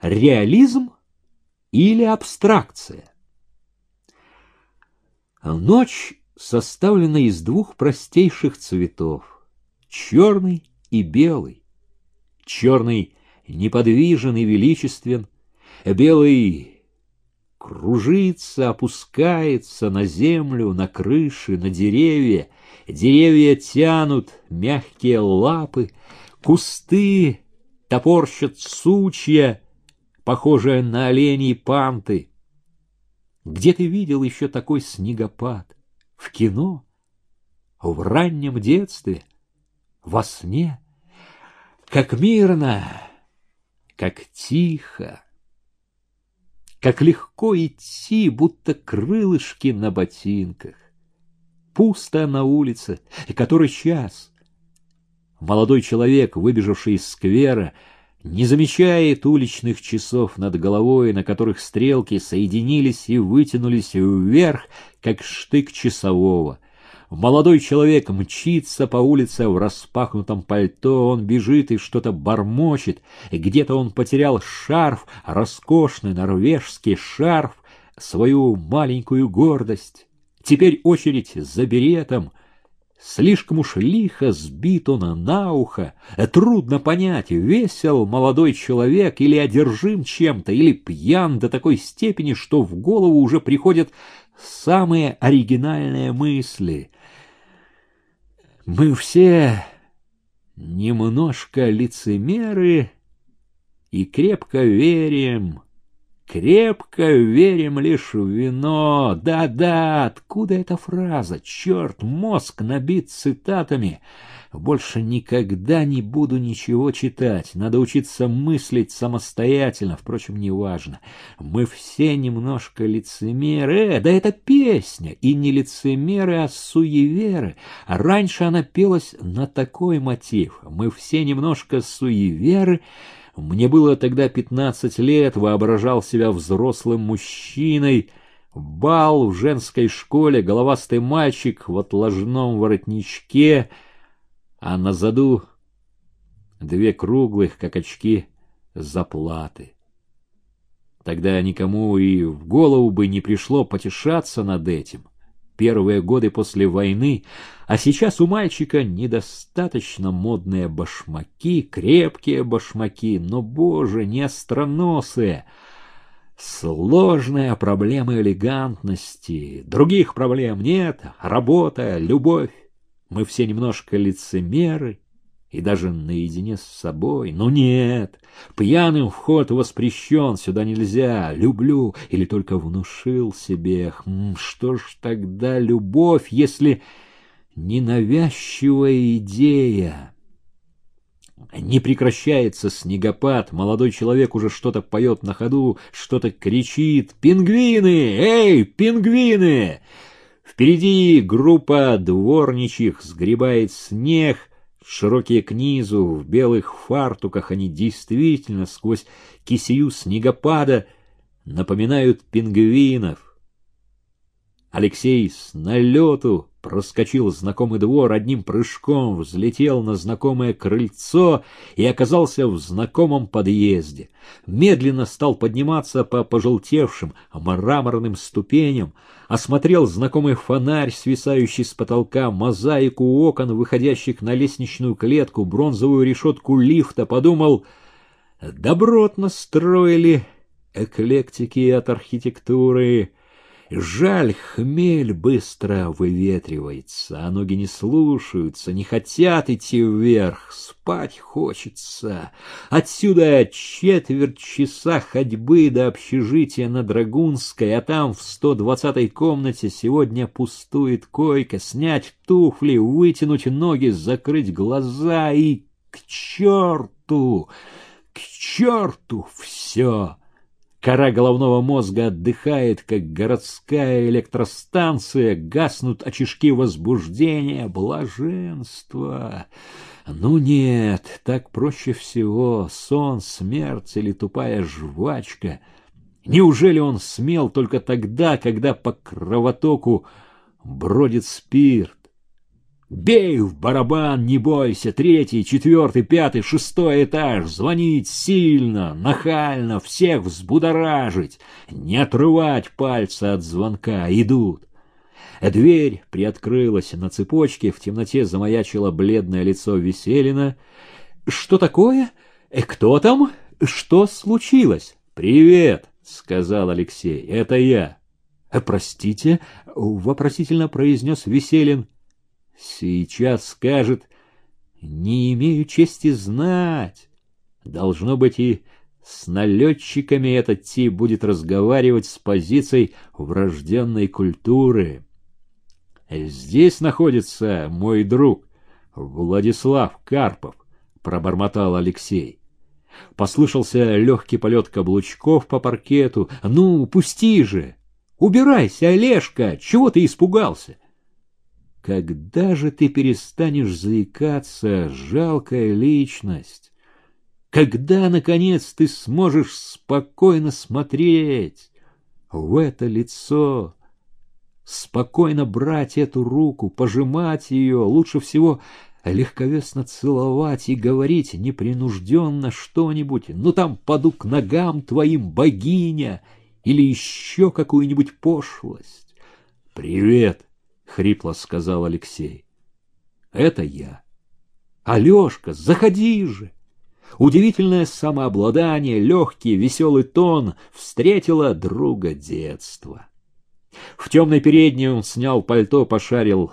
реализм или абстракция. Ночь составлена из двух простейших цветов — черный и белый. Черный неподвижен и величествен, белый кружится, опускается на землю, на крыши, на деревья. Деревья тянут мягкие лапы, кусты топорщат сучья, похожие на оленей панты. Где ты видел еще такой снегопад? В кино? В раннем детстве? Во сне? Как мирно, как тихо, как легко идти, будто крылышки на ботинках. Пусто на улице, и который час? Молодой человек, выбежавший из сквера, не замечает уличных часов над головой, на которых стрелки соединились и вытянулись вверх, как штык часового. Молодой человек мчится по улице в распахнутом пальто, он бежит и что-то бормочет, где-то он потерял шарф, роскошный норвежский шарф, свою маленькую гордость. Теперь очередь за беретом — Слишком уж лихо сбит он на ухо. Трудно понять, весел молодой человек или одержим чем-то, или пьян до такой степени, что в голову уже приходят самые оригинальные мысли. Мы все немножко лицемеры и крепко верим, Крепко верим лишь в вино. Да-да, откуда эта фраза? Черт, мозг набит цитатами. Больше никогда не буду ничего читать. Надо учиться мыслить самостоятельно. Впрочем, неважно. Мы все немножко лицемеры. Э, да это песня. И не лицемеры, а суеверы. Раньше она пелась на такой мотив. Мы все немножко суеверы. Мне было тогда пятнадцать лет, воображал себя взрослым мужчиной. Бал в женской школе, головастый мальчик в отложном воротничке, а на заду две круглых, как очки, заплаты. Тогда никому и в голову бы не пришло потешаться над этим — первые годы после войны, а сейчас у мальчика недостаточно модные башмаки, крепкие башмаки, но, боже, не остроносые. Сложная проблема элегантности. Других проблем нет. Работа, любовь. Мы все немножко лицемеры и даже наедине с собой. Но нет, пьяным вход воспрещен, сюда нельзя, люблю, или только внушил себе. Хм, что ж тогда любовь, если ненавязчивая идея? Не прекращается снегопад, молодой человек уже что-то поет на ходу, что-то кричит. «Пингвины! Эй, пингвины!» Впереди группа дворничих сгребает снег — Широкие к низу, в белых фартуках они действительно сквозь кисею снегопада напоминают пингвинов. Алексей с налету проскочил знакомый двор, одним прыжком взлетел на знакомое крыльцо и оказался в знакомом подъезде. Медленно стал подниматься по пожелтевшим мраморным ступеням, осмотрел знакомый фонарь, свисающий с потолка, мозаику окон, выходящих на лестничную клетку, бронзовую решетку лифта, подумал, добротно строили эклектики от архитектуры, Жаль, хмель быстро выветривается, а ноги не слушаются, не хотят идти вверх, спать хочется. Отсюда четверть часа ходьбы до общежития на Драгунской, а там в сто двадцатой комнате сегодня пустует койка, снять туфли, вытянуть ноги, закрыть глаза и к черту, к черту все. Кора головного мозга отдыхает, как городская электростанция, гаснут очишки возбуждения, блаженства. Ну нет, так проще всего, сон, смерть или тупая жвачка. Неужели он смел только тогда, когда по кровотоку бродит спирт? Бей в барабан, не бойся, третий, четвертый, пятый, шестой этаж, звонить сильно, нахально, всех взбудоражить, не отрывать пальца от звонка, идут. Дверь приоткрылась на цепочке, в темноте замаячило бледное лицо Веселина. «Что такое? Э, кто там? Что случилось?» «Привет!» — сказал Алексей. «Это я». «Э, «Простите?» — вопросительно произнес Веселин. Сейчас скажет, не имею чести знать. Должно быть, и с налетчиками этот тип будет разговаривать с позицией врожденной культуры. Здесь находится мой друг Владислав Карпов, пробормотал Алексей. Послышался легкий полет каблучков по паркету. «Ну, пусти же! Убирайся, Олежка! Чего ты испугался?» Когда же ты перестанешь заикаться, жалкая личность? Когда, наконец, ты сможешь спокойно смотреть в это лицо, спокойно брать эту руку, пожимать ее, лучше всего легковесно целовать и говорить непринужденно что-нибудь, ну там поду к ногам твоим, богиня, или еще какую-нибудь пошлость. «Привет!» — хрипло сказал Алексей. «Это я. Алешка, заходи же!» Удивительное самообладание, легкий, веселый тон встретила друга детства. В темной передней он снял пальто, пошарил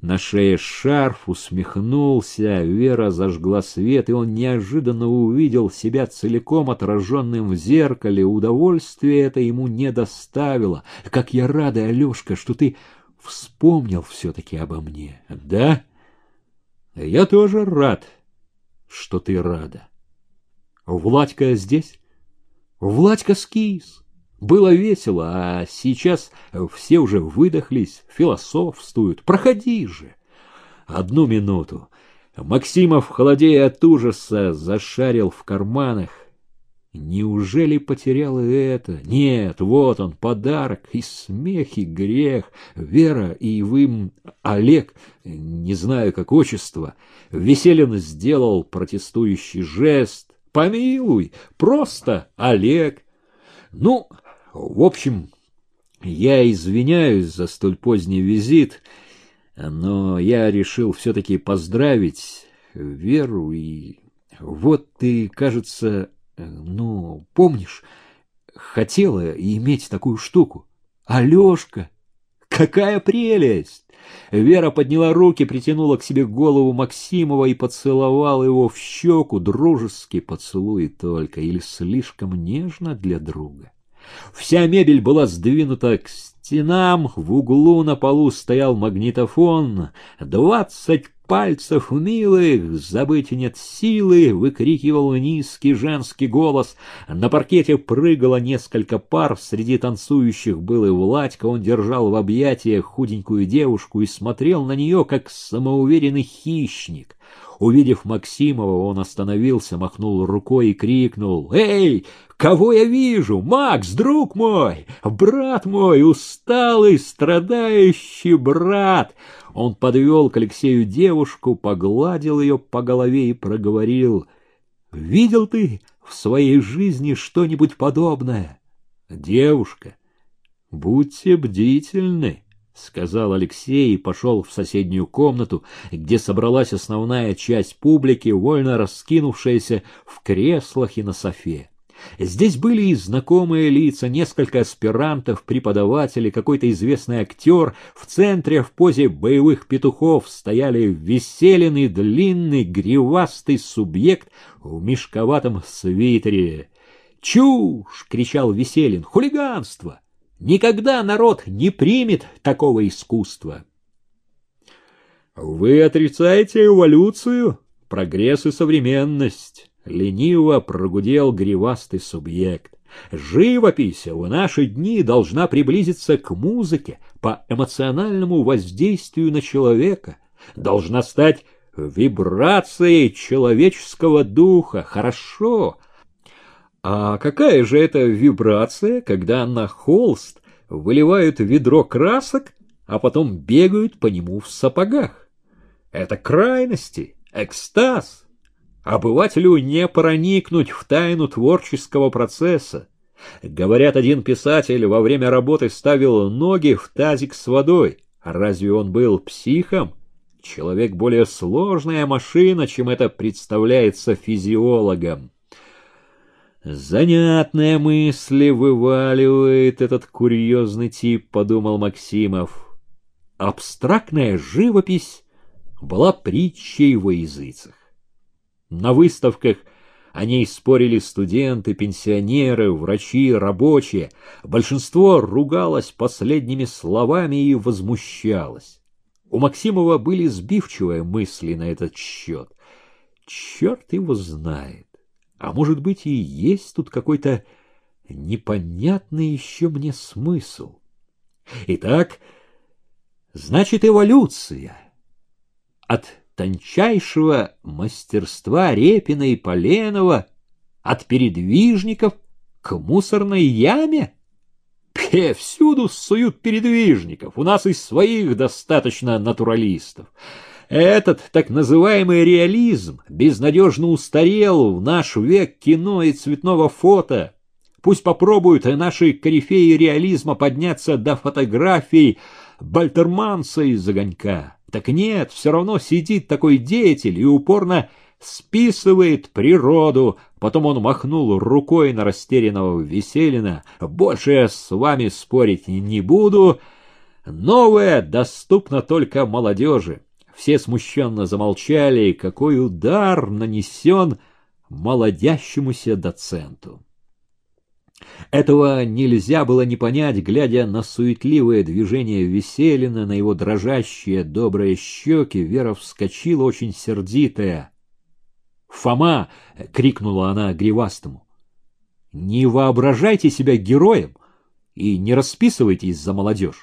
на шее шарф, усмехнулся, Вера зажгла свет, и он неожиданно увидел себя целиком отраженным в зеркале. Удовольствие это ему не доставило. «Как я рада, Алешка, что ты вспомнил все-таки обо мне, да? Я тоже рад, что ты рада. Владька здесь? Владька скис. Было весело, а сейчас все уже выдохлись, философствуют. Проходи же. Одну минуту. Максимов, холодея от ужаса, зашарил в карманах, Неужели потерял и это? Нет, вот он, подарок, и смех, и грех. Вера и вы, Олег, не знаю, как отчество, Веселин сделал протестующий жест. Помилуй, просто Олег. Ну, в общем, я извиняюсь за столь поздний визит, но я решил все-таки поздравить Веру и... Вот ты, кажется, ну, помнишь, хотела иметь такую штуку. Алешка, какая прелесть! Вера подняла руки, притянула к себе голову Максимова и поцеловала его в щеку, дружеский поцелуй только, или слишком нежно для друга. Вся мебель была сдвинута к стенам, в углу на полу стоял магнитофон, двадцать пальцев милых, забыть нет силы, выкрикивал низкий женский голос. На паркете прыгало несколько пар, среди танцующих был и Владька, он держал в объятиях худенькую девушку и смотрел на нее, как самоуверенный хищник. Увидев Максимова, он остановился, махнул рукой и крикнул «Эй, кого я вижу? Макс, друг мой, брат мой, усталый, страдающий брат!» Он подвел к Алексею девушку, погладил ее по голове и проговорил «Видел ты в своей жизни что-нибудь подобное?» «Девушка, будьте бдительны!» — сказал Алексей и пошел в соседнюю комнату, где собралась основная часть публики, вольно раскинувшаяся в креслах и на софе. Здесь были и знакомые лица, несколько аспирантов, преподаватели, какой-то известный актер. В центре в позе боевых петухов стояли веселенный, длинный, гривастый субъект в мешковатом свитере. «Чушь!» — кричал Веселин. «Хулиганство!» Никогда народ не примет такого искусства. Вы отрицаете эволюцию, прогресс и современность. Лениво прогудел гривастый субъект. Живопись в наши дни должна приблизиться к музыке по эмоциональному воздействию на человека, должна стать вибрацией человеческого духа. Хорошо, а какая же это вибрация, когда на холст выливают ведро красок, а потом бегают по нему в сапогах? Это крайности, экстаз. Обывателю не проникнуть в тайну творческого процесса. Говорят, один писатель во время работы ставил ноги в тазик с водой. Разве он был психом? Человек более сложная машина, чем это представляется физиологам. Занятные мысли вываливает этот курьезный тип, подумал Максимов. Абстрактная живопись была притчей во языцах. На выставках о ней спорили студенты, пенсионеры, врачи, рабочие. Большинство ругалось последними словами и возмущалось. У Максимова были сбивчивые мысли на этот счет. Черт его знает. А может быть и есть тут какой-то непонятный еще мне смысл. Итак, значит эволюция. От тончайшего мастерства Репина и Поленова, от передвижников к мусорной яме? Пе, всюду суют передвижников, у нас и своих достаточно натуралистов. Этот так называемый реализм безнадежно устарел в наш век кино и цветного фото. Пусть попробуют наши корифеи реализма подняться до фотографий Бальтерманса из огонька. Так нет, все равно сидит такой деятель и упорно списывает природу. Потом он махнул рукой на растерянного Веселина. Больше я с вами спорить не буду. Новое доступно только молодежи. Все смущенно замолчали, какой удар нанесен молодящемуся доценту. Этого нельзя было не понять, глядя на суетливое движение Веселина, на его дрожащие добрые щеки, Вера вскочила очень сердитая. «Фома!» — крикнула она гривастому. «Не воображайте себя героем и не расписывайтесь за молодежь.